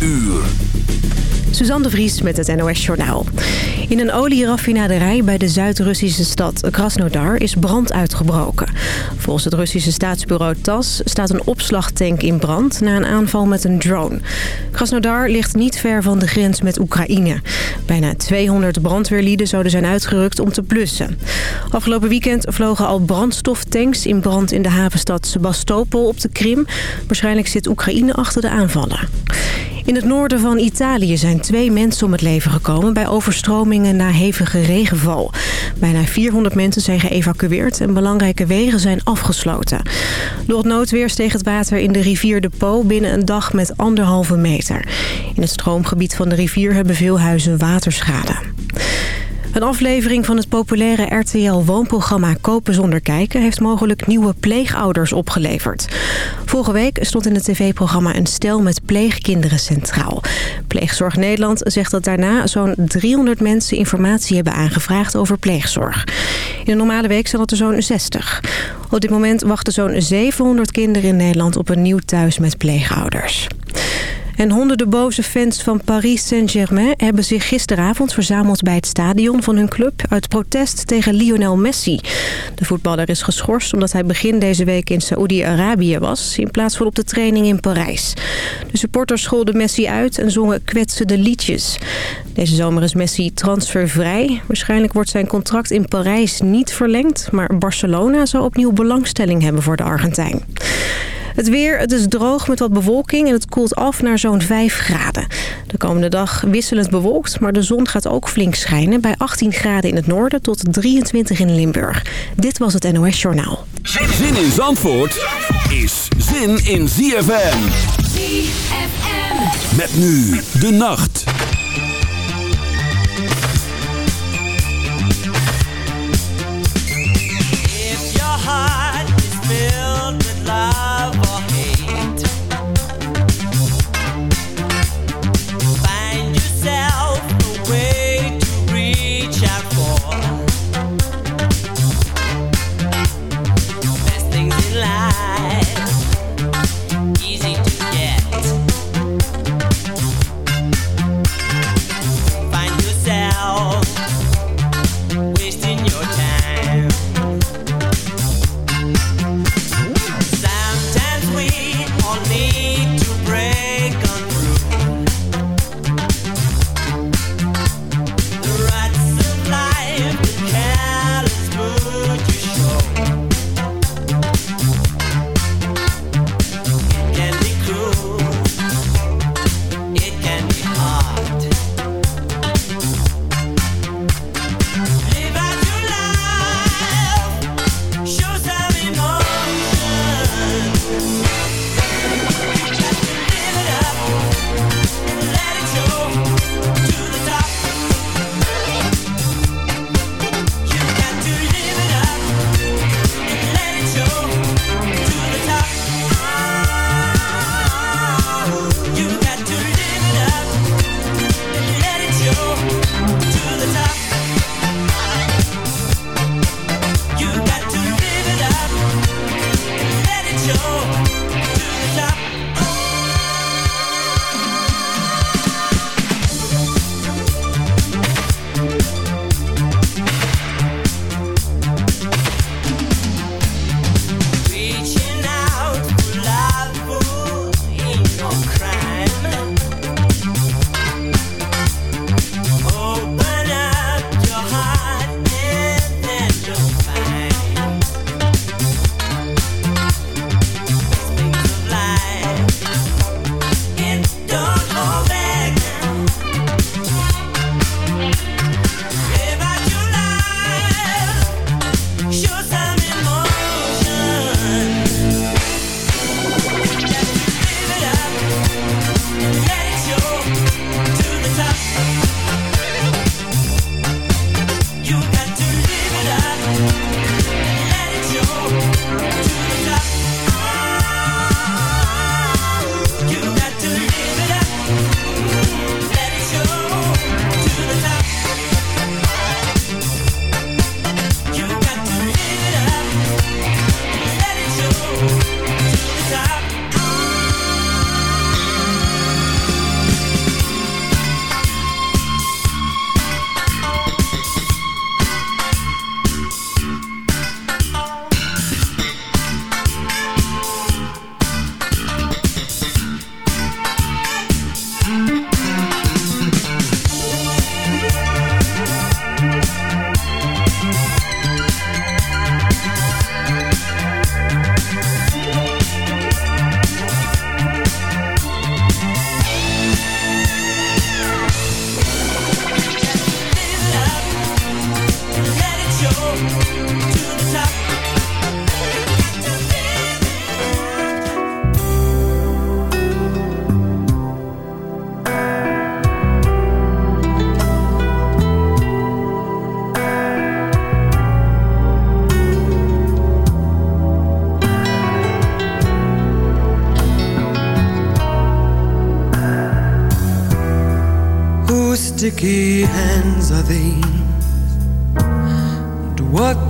uur. Suzanne de Vries met het NOS Journaal. In een olieraffinaderij bij de Zuid-Russische stad Krasnodar is brand uitgebroken. Volgens het Russische staatsbureau TAS staat een opslagtank in brand... na een aanval met een drone. Krasnodar ligt niet ver van de grens met Oekraïne. Bijna 200 brandweerlieden zouden zijn uitgerukt om te blussen. Afgelopen weekend vlogen al brandstoftanks in brand in de havenstad Sebastopol op de Krim. Waarschijnlijk zit Oekraïne achter de aanvallen. In het noorden van Italië zijn twee mensen om het leven gekomen... bij overstromingen na hevige regenval. Bijna 400 mensen zijn geëvacueerd en belangrijke wegen zijn afgesloten. Door het noodweer steeg het water in de rivier de Po binnen een dag met anderhalve meter. In het stroomgebied van de rivier hebben veel huizen waterschade. Een aflevering van het populaire RTL-woonprogramma Kopen zonder kijken... heeft mogelijk nieuwe pleegouders opgeleverd. Vorige week stond in het tv-programma een stel met pleegkinderen centraal. Pleegzorg Nederland zegt dat daarna zo'n 300 mensen informatie hebben aangevraagd over pleegzorg. In een normale week zijn dat er zo'n 60. Op dit moment wachten zo'n 700 kinderen in Nederland op een nieuw thuis met pleegouders. En honderden boze fans van Paris Saint-Germain hebben zich gisteravond verzameld bij het stadion van hun club uit protest tegen Lionel Messi. De voetballer is geschorst omdat hij begin deze week in Saoedi-Arabië was in plaats van op de training in Parijs. De supporters scholden Messi uit en zongen kwetsende liedjes. Deze zomer is Messi transfervrij. Waarschijnlijk wordt zijn contract in Parijs niet verlengd, maar Barcelona zou opnieuw belangstelling hebben voor de Argentijn. Het weer, het is droog met wat bewolking en het koelt af naar zo'n 5 graden. De komende dag wisselend bewolkt, maar de zon gaat ook flink schijnen... bij 18 graden in het noorden tot 23 in Limburg. Dit was het NOS Journaal. Zin in Zandvoort is zin in ZFM. ZFM. Met nu de nacht.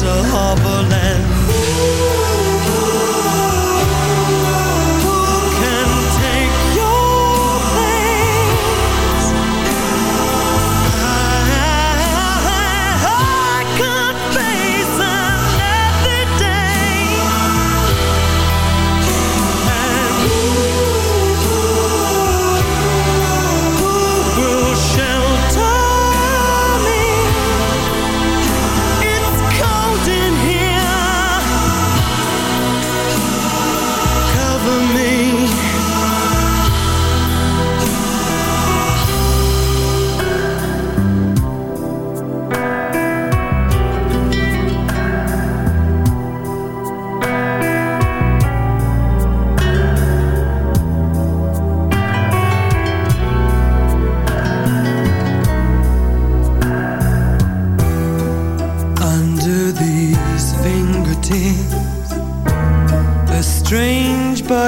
A harbor land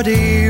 body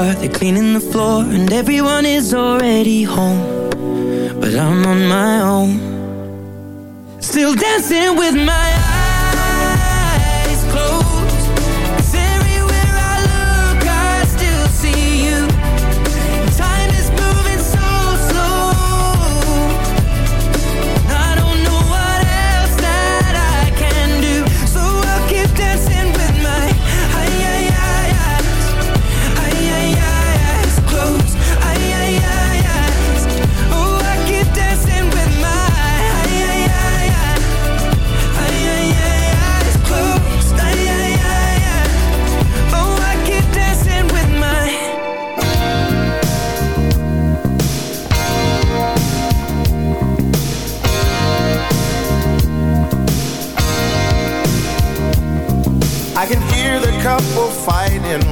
bar, they're cleaning the floor And everyone is already home but I'm on my own. Still dancing with my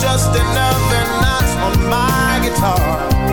just another notch on my guitar.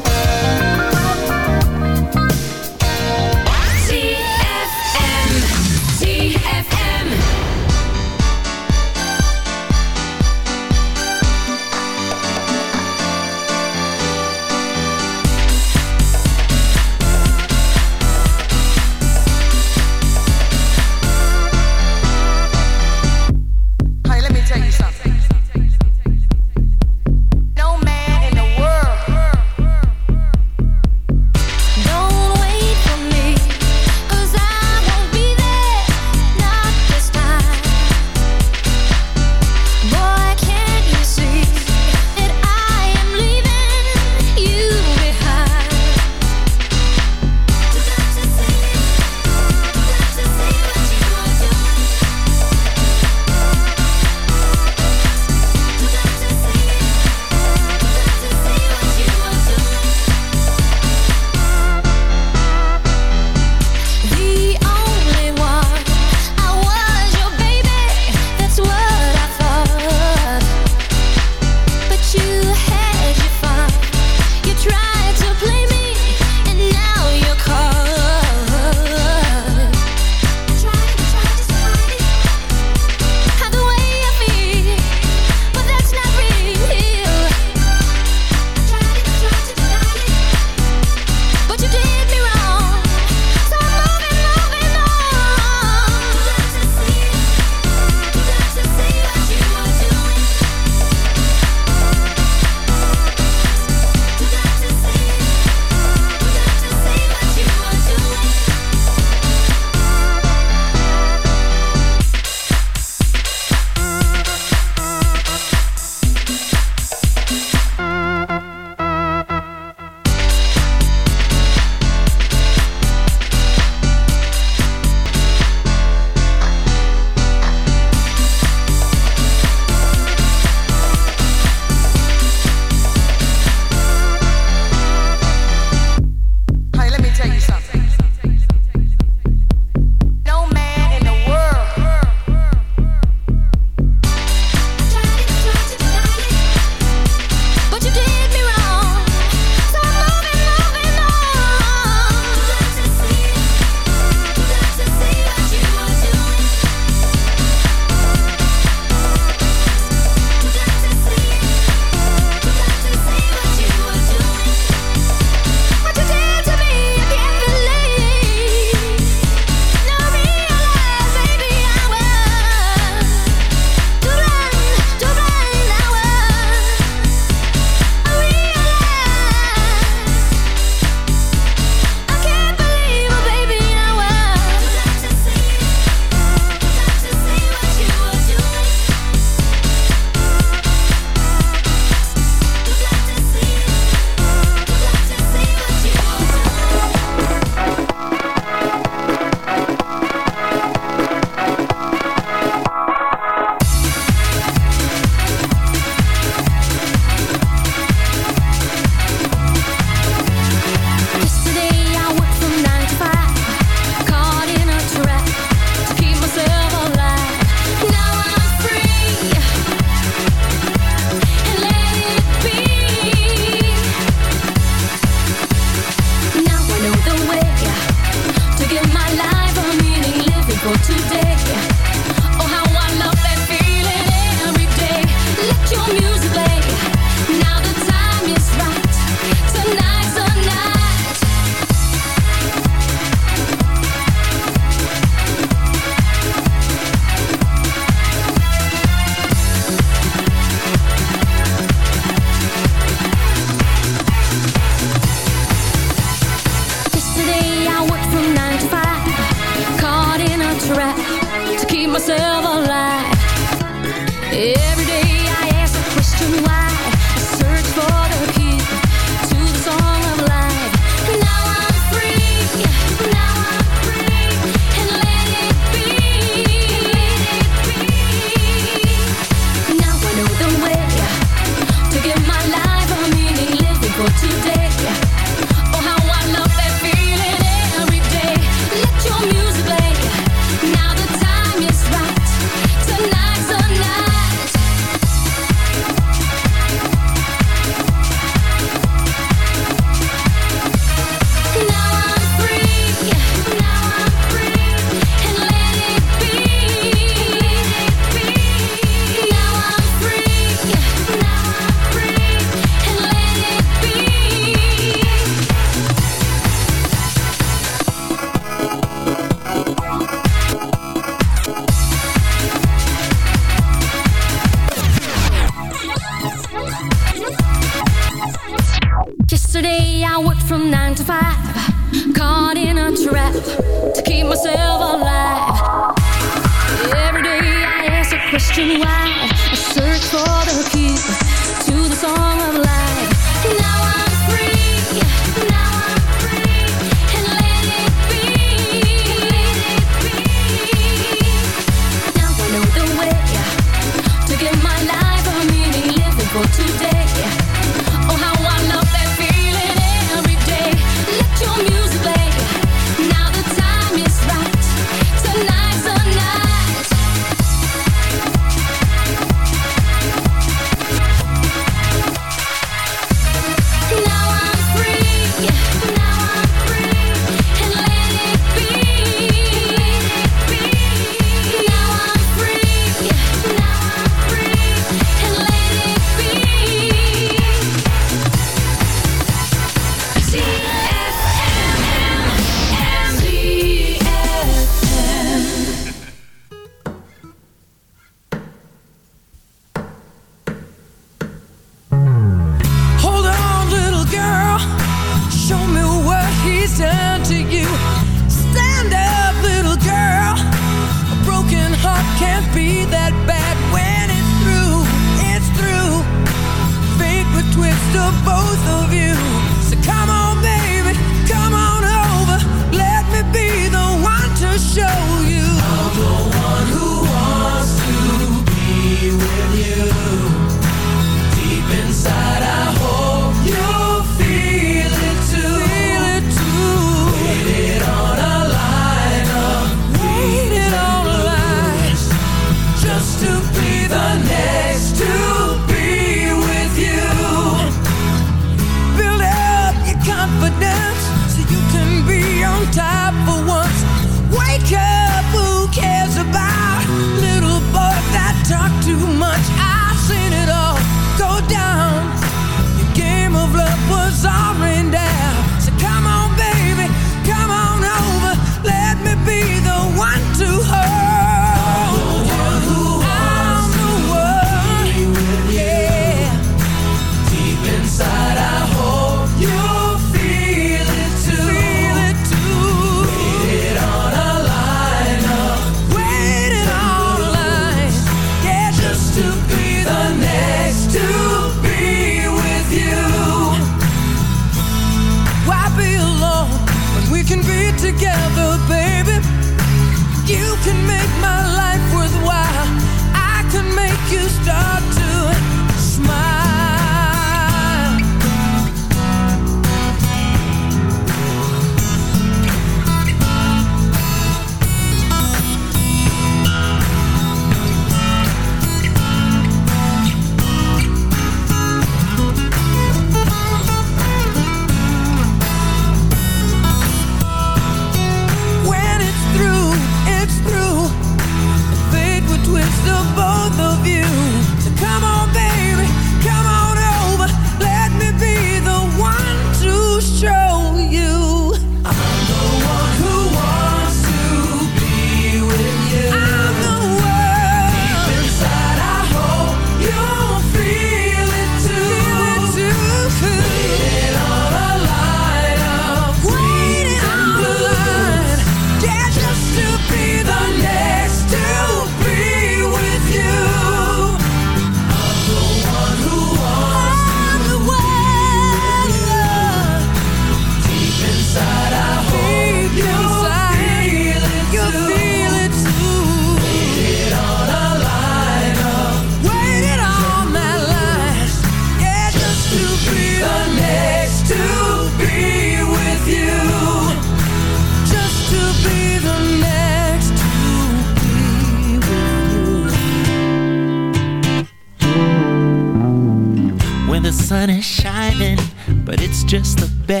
sun is shining, but it's just the best.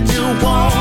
That you want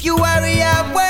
if you worry away. Who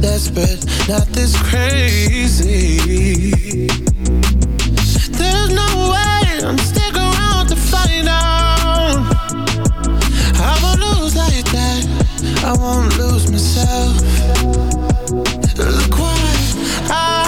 desperate, not this crazy. There's no way I'm stick around to find out. I won't lose like that. I won't lose myself. Look what I.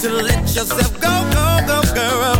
to let yourself go, go, go, girl.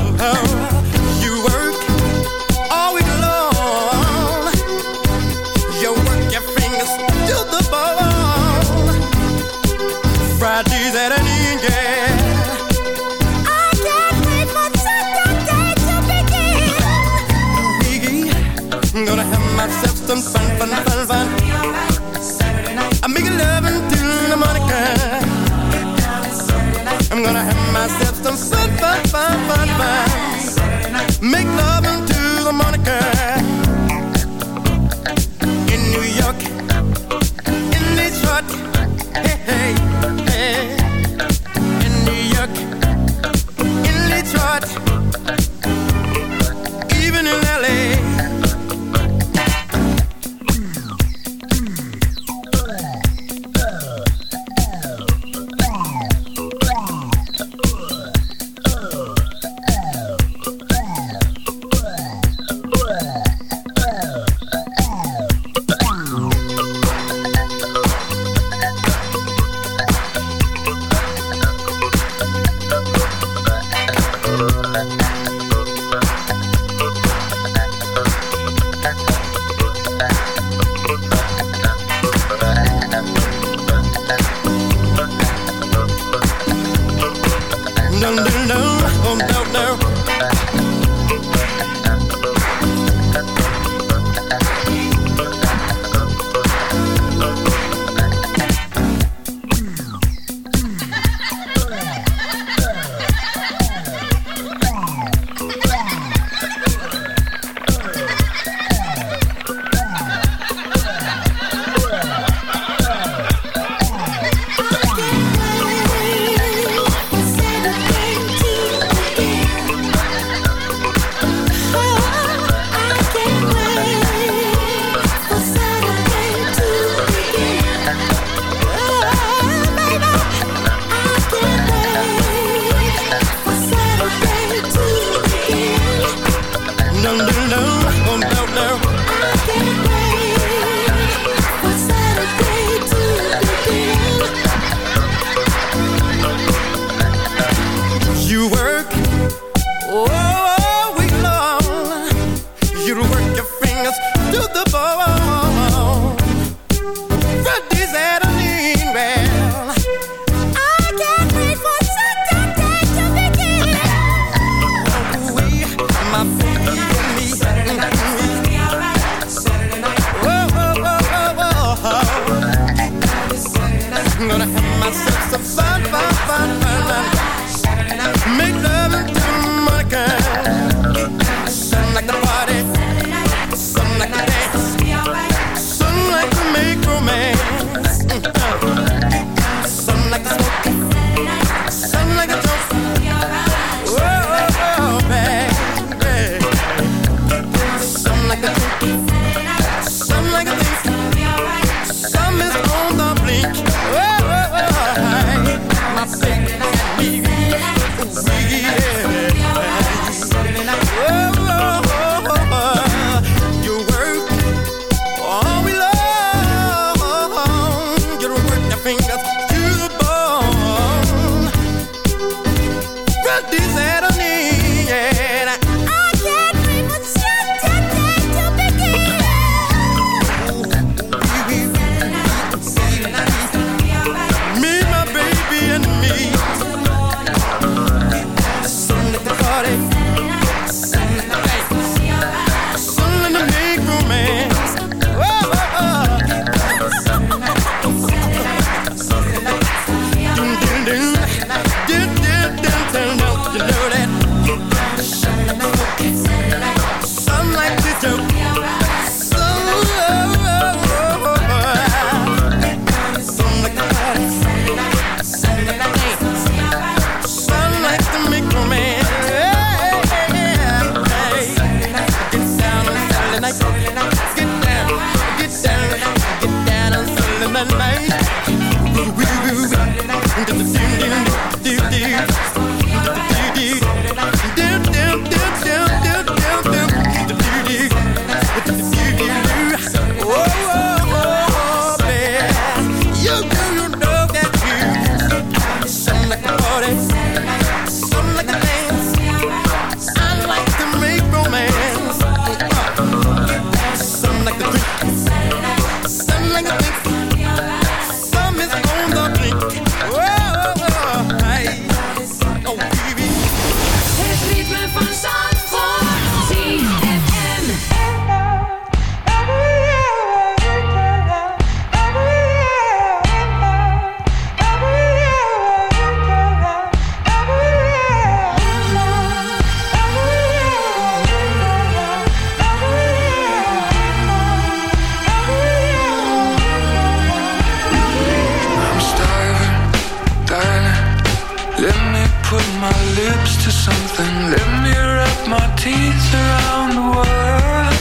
lips to something. Let me wrap my teeth around the world.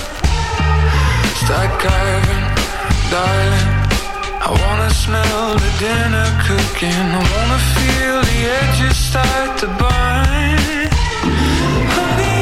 Start carving, darling. I wanna smell the dinner cooking. I wanna feel the edges start to burn. Honey,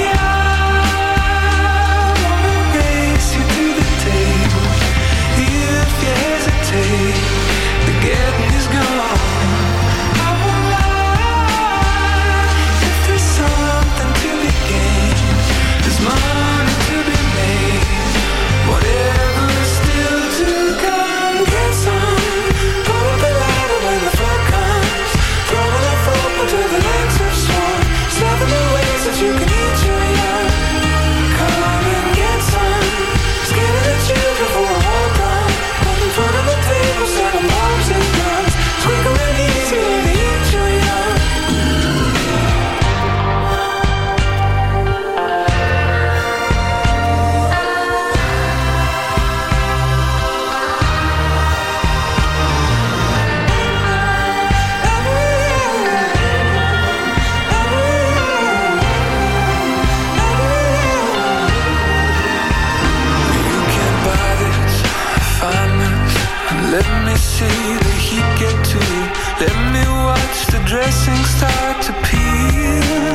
Let me watch the dressing start to peel.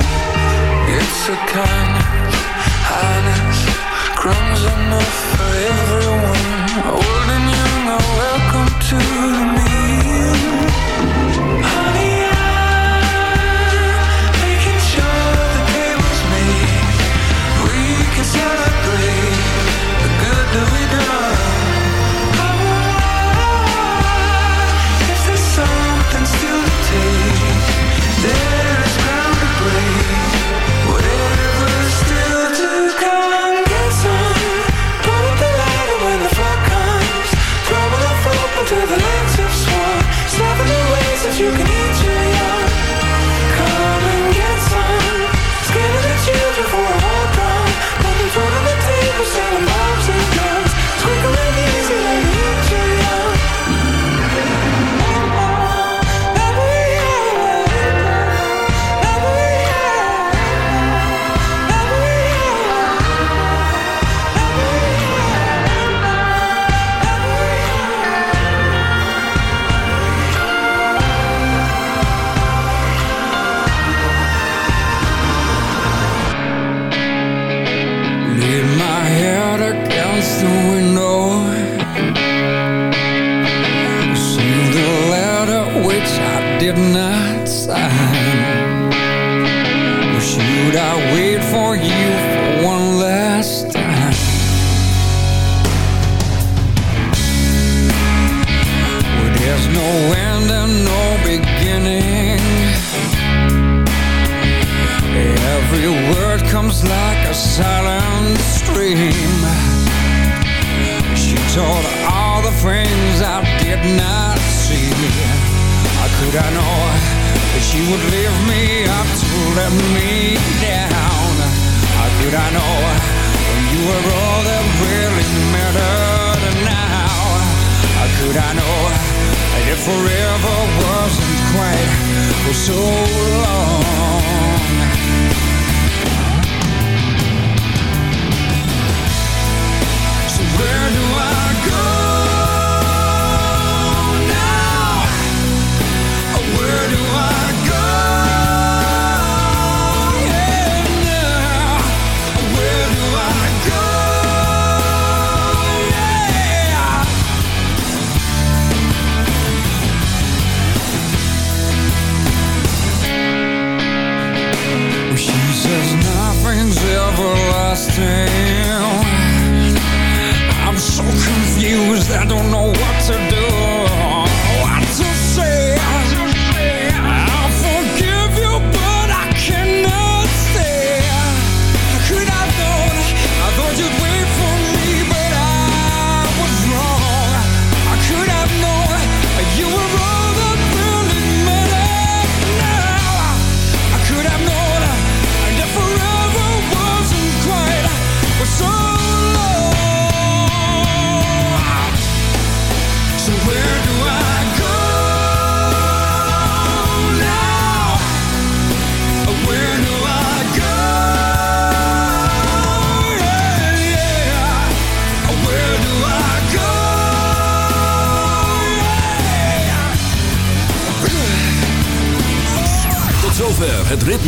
It's a kind highness, crumbs enough for everyone. Old and young are welcome to the meal.